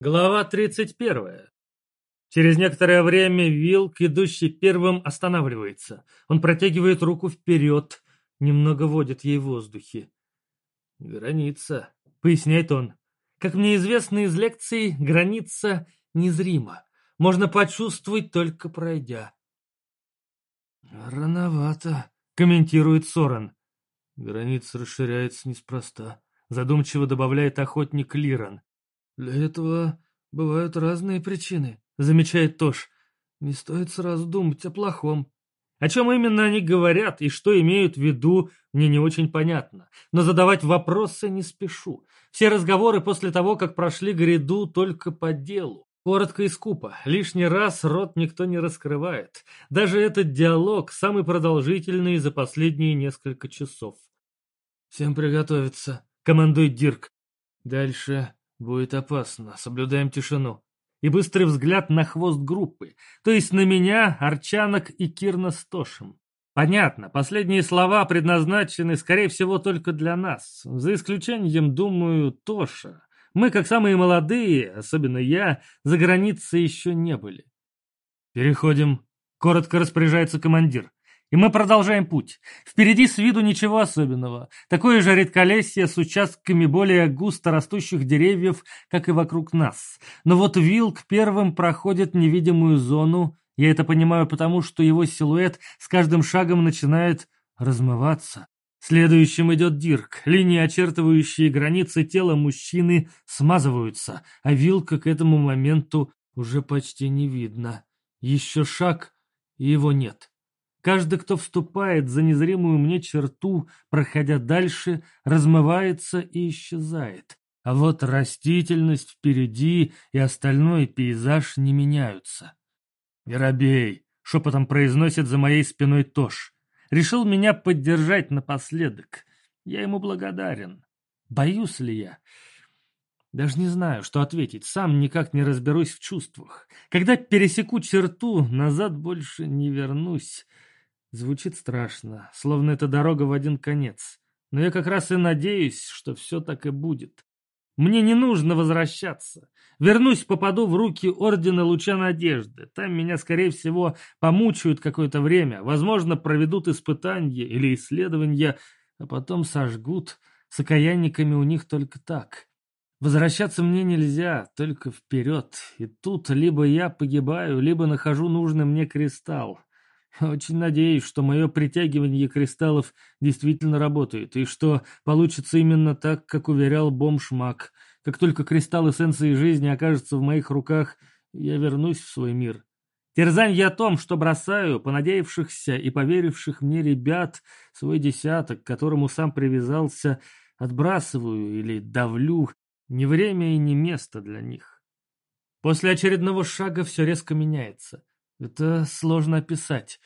Глава 31. Через некоторое время Вилк, идущий первым, останавливается. Он протягивает руку вперед, немного водит ей в воздухе. «Граница», — поясняет он. «Как мне известно из лекций, граница незрима. Можно почувствовать, только пройдя». «Рановато», — комментирует Сорен. «Граница расширяется неспроста», — задумчиво добавляет охотник Лиран. «Для этого бывают разные причины», — замечает Тош. «Не стоит сразу думать о плохом». О чем именно они говорят и что имеют в виду, мне не очень понятно. Но задавать вопросы не спешу. Все разговоры после того, как прошли гряду, только по делу. Коротко и скупо. Лишний раз рот никто не раскрывает. Даже этот диалог самый продолжительный за последние несколько часов. «Всем приготовиться», — командует Дирк. «Дальше Будет опасно. Соблюдаем тишину. И быстрый взгляд на хвост группы, то есть на меня, Арчанок и Кирна с Тошем. Понятно, последние слова предназначены, скорее всего, только для нас. За исключением, думаю, Тоша. Мы, как самые молодые, особенно я, за границей еще не были. Переходим. Коротко распоряжается командир. И мы продолжаем путь. Впереди с виду ничего особенного. Такое же редколесье с участками более густо растущих деревьев, как и вокруг нас. Но вот Вилк первым проходит невидимую зону. Я это понимаю потому, что его силуэт с каждым шагом начинает размываться. Следующим идет Дирк. Линии, очертывающие границы тела мужчины, смазываются, а Вилка к этому моменту уже почти не видно. Еще шаг, и его нет. Каждый, кто вступает за незримую мне черту, проходя дальше, размывается и исчезает. А вот растительность впереди и остальной пейзаж не меняются. «Воробей!» — шепотом произносит за моей спиной Тош. Решил меня поддержать напоследок. Я ему благодарен. Боюсь ли я? Даже не знаю, что ответить. Сам никак не разберусь в чувствах. Когда пересеку черту, назад больше не вернусь. Звучит страшно, словно это дорога в один конец. Но я как раз и надеюсь, что все так и будет. Мне не нужно возвращаться. Вернусь, попаду в руки Ордена Луча Надежды. Там меня, скорее всего, помучают какое-то время. Возможно, проведут испытания или исследования, а потом сожгут. С окаянниками у них только так. Возвращаться мне нельзя, только вперед. И тут либо я погибаю, либо нахожу нужный мне кристалл. Очень надеюсь, что мое притягивание кристаллов действительно работает, и что получится именно так, как уверял бомж Мак. Как только кристалл эссенции жизни окажется в моих руках, я вернусь в свой мир. Терзанье о том, что бросаю понадеявшихся и поверивших мне ребят свой десяток, к которому сам привязался, отбрасываю или давлю, не время и не место для них. После очередного шага все резко меняется — это сложно описать.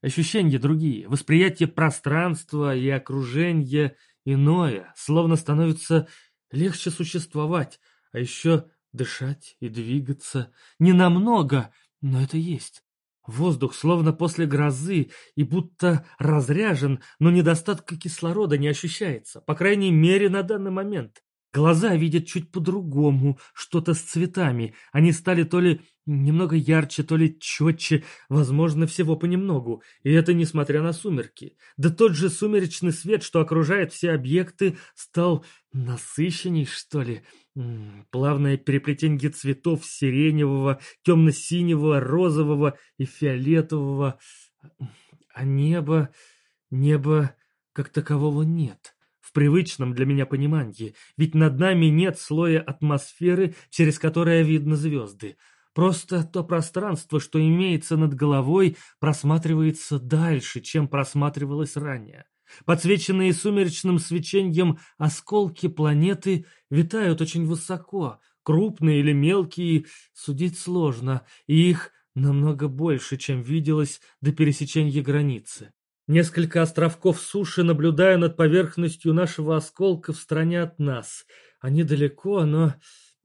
Ощущения другие, восприятие пространства и окружения иное, словно становится легче существовать, а еще дышать и двигаться. Не намного, но это есть. Воздух словно после грозы и будто разряжен, но недостатка кислорода не ощущается, по крайней мере на данный момент. Глаза видят чуть по-другому, что-то с цветами. Они стали то ли немного ярче, то ли четче, возможно, всего понемногу. И это несмотря на сумерки. Да тот же сумеречный свет, что окружает все объекты, стал насыщенней, что ли. Плавное переплетение цветов сиреневого, темно-синего, розового и фиолетового. А небо... небо как такового нет в привычном для меня понимании, ведь над нами нет слоя атмосферы, через которое видно звезды. Просто то пространство, что имеется над головой, просматривается дальше, чем просматривалось ранее. Подсвеченные сумеречным свечением осколки планеты витают очень высоко, крупные или мелкие, судить сложно, и их намного больше, чем виделось до пересечения границы. Несколько островков суши наблюдаю над поверхностью нашего осколка в стороне от нас. Они далеко, но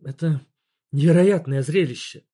это невероятное зрелище.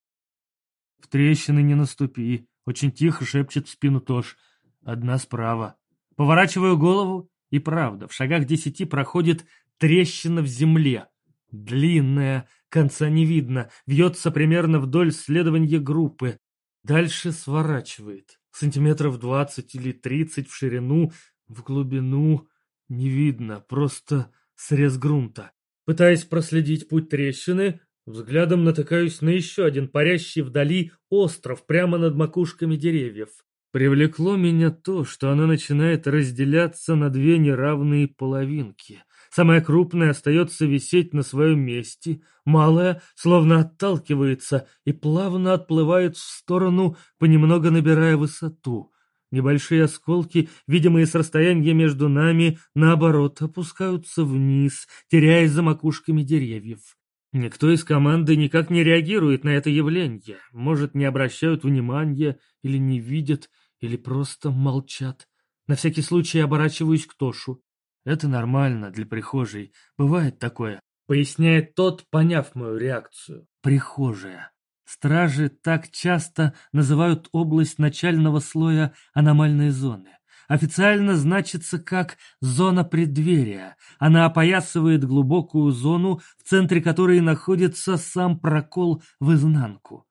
В трещины не наступи. Очень тихо шепчет в спину Тош. Одна справа. Поворачиваю голову, и правда, в шагах десяти проходит трещина в земле. Длинная, конца не видно, вьется примерно вдоль следования группы. Дальше сворачивает. Сантиметров двадцать или тридцать в ширину, в глубину не видно, просто срез грунта. Пытаясь проследить путь трещины, взглядом натыкаюсь на еще один парящий вдали остров прямо над макушками деревьев. Привлекло меня то, что она начинает разделяться на две неравные половинки. Самая крупная остается висеть на своем месте, малая словно отталкивается и плавно отплывает в сторону, понемногу набирая высоту. Небольшие осколки, видимые с расстояния между нами, наоборот, опускаются вниз, теряясь за макушками деревьев. Никто из команды никак не реагирует на это явление, может, не обращают внимания или не видят, или просто молчат. На всякий случай оборачиваюсь к Тошу. Это нормально для прихожей, бывает такое, поясняет тот, поняв мою реакцию. Прихожая. Стражи так часто называют область начального слоя аномальной зоны. Официально значится как «зона преддверия». Она опоясывает глубокую зону, в центре которой находится сам прокол в изнанку.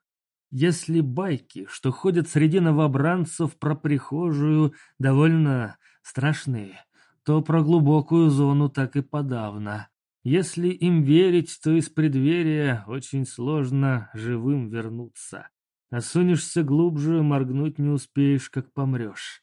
Если байки, что ходят среди новобранцев про прихожую, довольно страшные, то про глубокую зону так и подавно. Если им верить, то из преддверия очень сложно живым вернуться. Осунешься глубже, моргнуть не успеешь, как помрешь.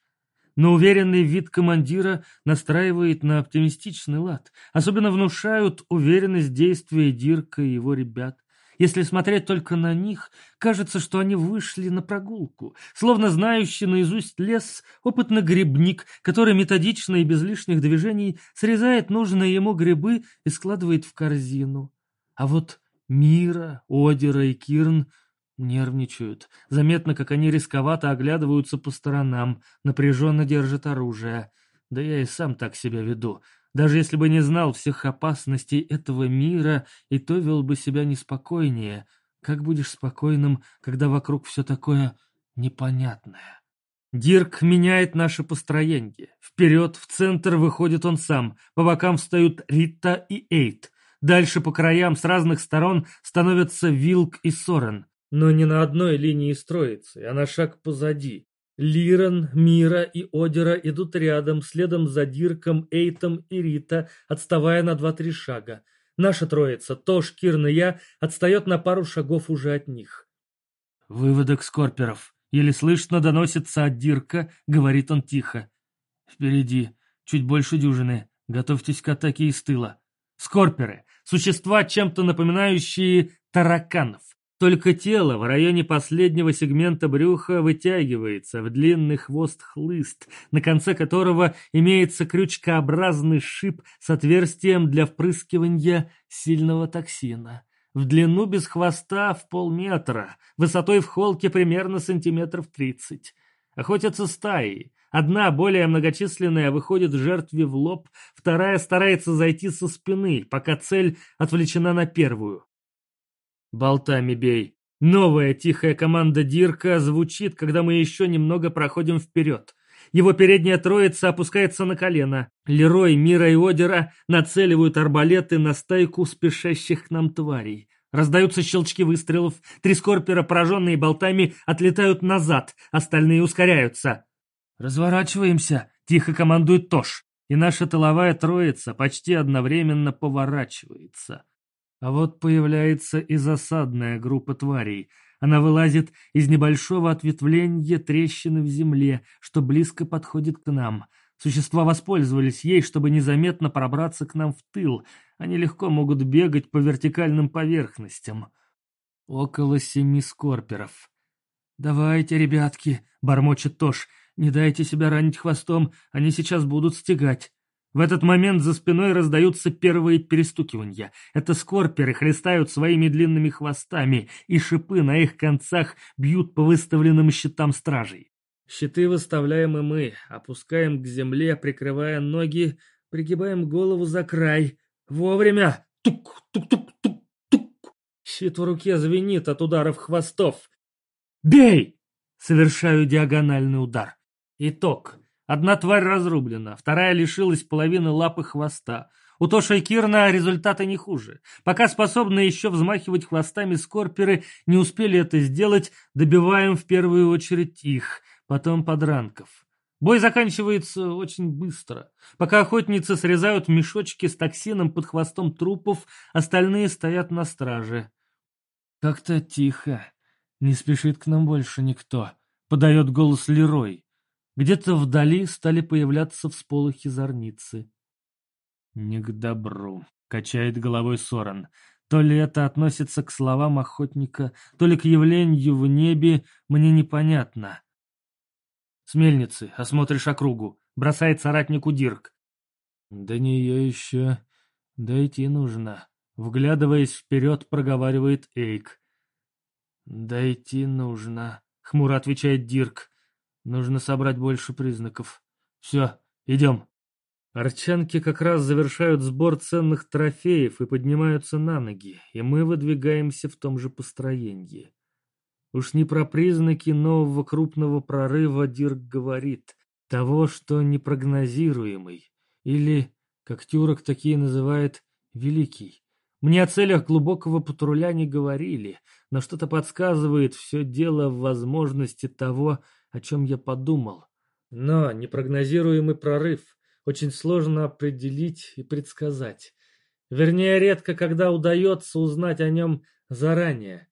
Но уверенный вид командира настраивает на оптимистичный лад. Особенно внушают уверенность действия Дирка и его ребят. Если смотреть только на них, кажется, что они вышли на прогулку, словно знающий наизусть лес опытный грибник, который методично и без лишних движений срезает нужные ему грибы и складывает в корзину. А вот Мира, Одера и Кирн нервничают. Заметно, как они рисковато оглядываются по сторонам, напряженно держат оружие. Да я и сам так себя веду. Даже если бы не знал всех опасностей этого мира, и то вел бы себя неспокойнее. Как будешь спокойным, когда вокруг все такое непонятное? Дирк меняет наше построение. Вперед, в центр выходит он сам. По бокам встают Рита и Эйт. Дальше по краям с разных сторон становятся Вилк и Сорен. Но не на одной линии строится, а на шаг позади. Лиран, Мира и Одера идут рядом, следом за Дирком, Эйтом и Рита, отставая на два-три шага. Наша троица, Тош, Кирн и я, отстает на пару шагов уже от них. «Выводок скорперов. Еле слышно доносится от Дирка», — говорит он тихо. «Впереди. Чуть больше дюжины. Готовьтесь к атаке из тыла. Скорперы. Существа, чем-то напоминающие тараканов. Только тело в районе последнего сегмента брюха вытягивается в длинный хвост-хлыст, на конце которого имеется крючкообразный шип с отверстием для впрыскивания сильного токсина. В длину без хвоста в полметра, высотой в холке примерно сантиметров тридцать. Охотятся стаи. Одна, более многочисленная, выходит жертве в лоб, вторая старается зайти со спины, пока цель отвлечена на первую. Болтами бей. Новая тихая команда Дирка звучит, когда мы еще немного проходим вперед. Его передняя троица опускается на колено. Лерой, Мира и Одера нацеливают арбалеты на стайку спешащих к нам тварей. Раздаются щелчки выстрелов, три скорпера, пораженные болтами, отлетают назад, остальные ускоряются. «Разворачиваемся», — тихо командует Тош, и наша тыловая троица почти одновременно поворачивается. А вот появляется и засадная группа тварей. Она вылазит из небольшого ответвления трещины в земле, что близко подходит к нам. Существа воспользовались ей, чтобы незаметно пробраться к нам в тыл. Они легко могут бегать по вертикальным поверхностям. Около семи скорперов. «Давайте, ребятки», — бормочет Тош, — «не дайте себя ранить хвостом, они сейчас будут стегать». В этот момент за спиной раздаются первые перестукивания. Это скорперы хлестают своими длинными хвостами, и шипы на их концах бьют по выставленным щитам стражей. Щиты выставляем и мы, опускаем к земле, прикрывая ноги, пригибаем голову за край. Вовремя! Тук-тук-тук-тук-тук! Щит в руке звенит от ударов хвостов. «Бей!» Совершаю диагональный удар. Итог. Одна тварь разрублена, вторая лишилась половины лапы хвоста. У Тоша и Кирна результаты не хуже. Пока способны еще взмахивать хвостами скорперы не успели это сделать, добиваем в первую очередь их, потом подранков. Бой заканчивается очень быстро. Пока охотницы срезают мешочки с токсином под хвостом трупов, остальные стоят на страже. Как-то тихо. Не спешит к нам больше никто. Подает голос Лерой. Где-то вдали стали появляться всполохи зорницы. «Не к добру», — качает головой Соран. То ли это относится к словам охотника, то ли к явлению в небе, мне непонятно. «С мельницы, осмотришь округу», — бросает соратнику Дирк. «До нее еще дойти нужно», — вглядываясь вперед, проговаривает Эйк. «Дойти нужно», — хмуро отвечает Дирк. «Нужно собрать больше признаков. Все, идем». Арчанки как раз завершают сбор ценных трофеев и поднимаются на ноги, и мы выдвигаемся в том же построении. Уж не про признаки нового крупного прорыва Дирк говорит, того, что непрогнозируемый, или, как Тюрок такие называет, великий. Мне о целях глубокого патруля не говорили, но что-то подсказывает все дело в возможности того, о чем я подумал. Но непрогнозируемый прорыв — очень сложно определить и предсказать. Вернее, редко когда удается узнать о нем заранее.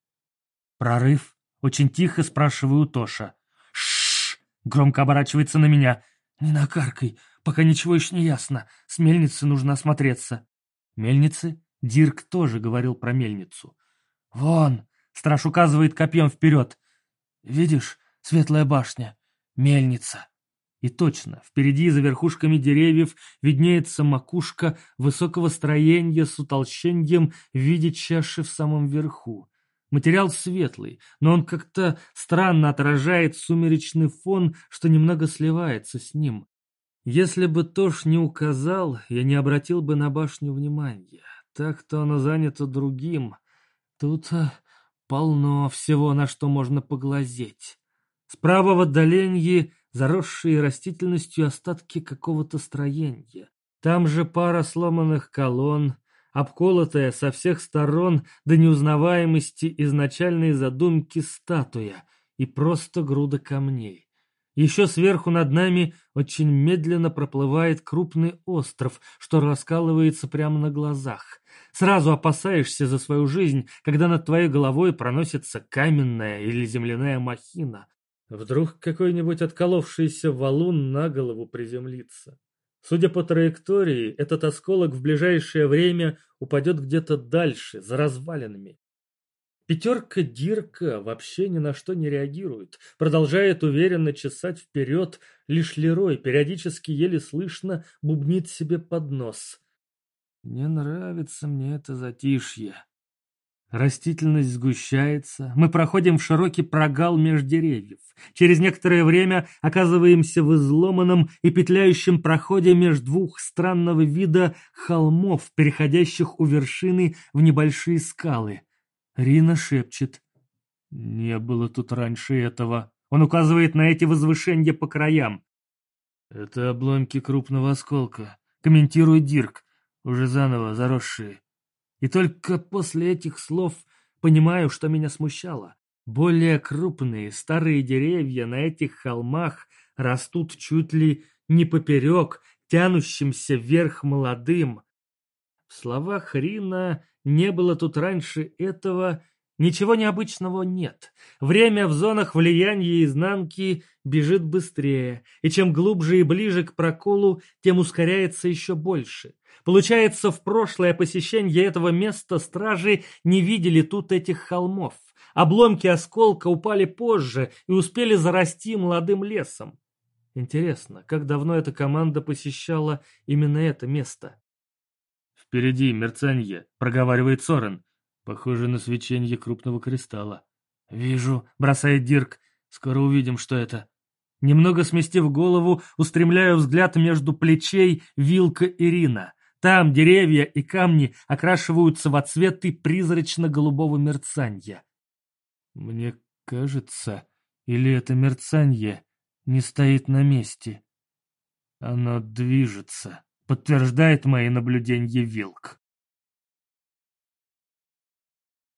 «Прорыв?» — очень тихо спрашиваю Тоша. «Шшш!» — громко оборачивается на меня. «Не накаркай, пока ничего еще не ясно. С мельницы нужно осмотреться». «Мельницы?» Дирк тоже говорил про мельницу. «Вон!» — страж указывает копьем вперед. «Видишь, светлая башня, мельница». И точно, впереди за верхушками деревьев виднеется макушка высокого строения с утолщением в виде чаши в самом верху. Материал светлый, но он как-то странно отражает сумеречный фон, что немного сливается с ним. Если бы Тош не указал, я не обратил бы на башню внимания. Так-то оно занято другим. Тут а, полно всего, на что можно поглазеть. Справа в отдалении заросшие растительностью остатки какого-то строения. Там же пара сломанных колонн, обколотая со всех сторон до неузнаваемости изначальной задумки статуя и просто груда камней. Еще сверху над нами очень медленно проплывает крупный остров, что раскалывается прямо на глазах. Сразу опасаешься за свою жизнь, когда над твоей головой проносится каменная или земляная махина. Вдруг какой-нибудь отколовшийся валун на голову приземлится. Судя по траектории, этот осколок в ближайшее время упадет где-то дальше, за развалинами. Пятерка Дирка вообще ни на что не реагирует, продолжает уверенно чесать вперед, лишь Лерой периодически еле слышно бубнит себе под нос. «Не нравится мне это затишье», Растительность сгущается, мы проходим в широкий прогал меж деревьев. Через некоторое время оказываемся в изломанном и петляющем проходе меж двух странного вида холмов, переходящих у вершины в небольшие скалы. Рина шепчет. «Не было тут раньше этого». Он указывает на эти возвышения по краям. «Это обломки крупного осколка», — комментирует Дирк, уже заново заросшие. И только после этих слов понимаю, что меня смущало. Более крупные старые деревья на этих холмах растут чуть ли не поперек, тянущимся вверх молодым. В словах Рина не было тут раньше этого, ничего необычного нет. Время в зонах влияния изнанки бежит быстрее, и чем глубже и ближе к проколу, тем ускоряется еще больше. Получается, в прошлое посещение этого места стражи не видели тут этих холмов. Обломки осколка упали позже и успели зарасти молодым лесом. Интересно, как давно эта команда посещала именно это место? «Впереди мерцанье», — проговаривает Сорен. «Похоже на свечение крупного кристалла». «Вижу», — бросает Дирк. «Скоро увидим, что это». Немного сместив голову, устремляю взгляд между плечей Вилка Ирина. Там деревья и камни окрашиваются в цветы призрачно-голубого мерцанья. Мне кажется, или это мерцанье не стоит на месте? Оно движется, подтверждает мои наблюдения Вилк.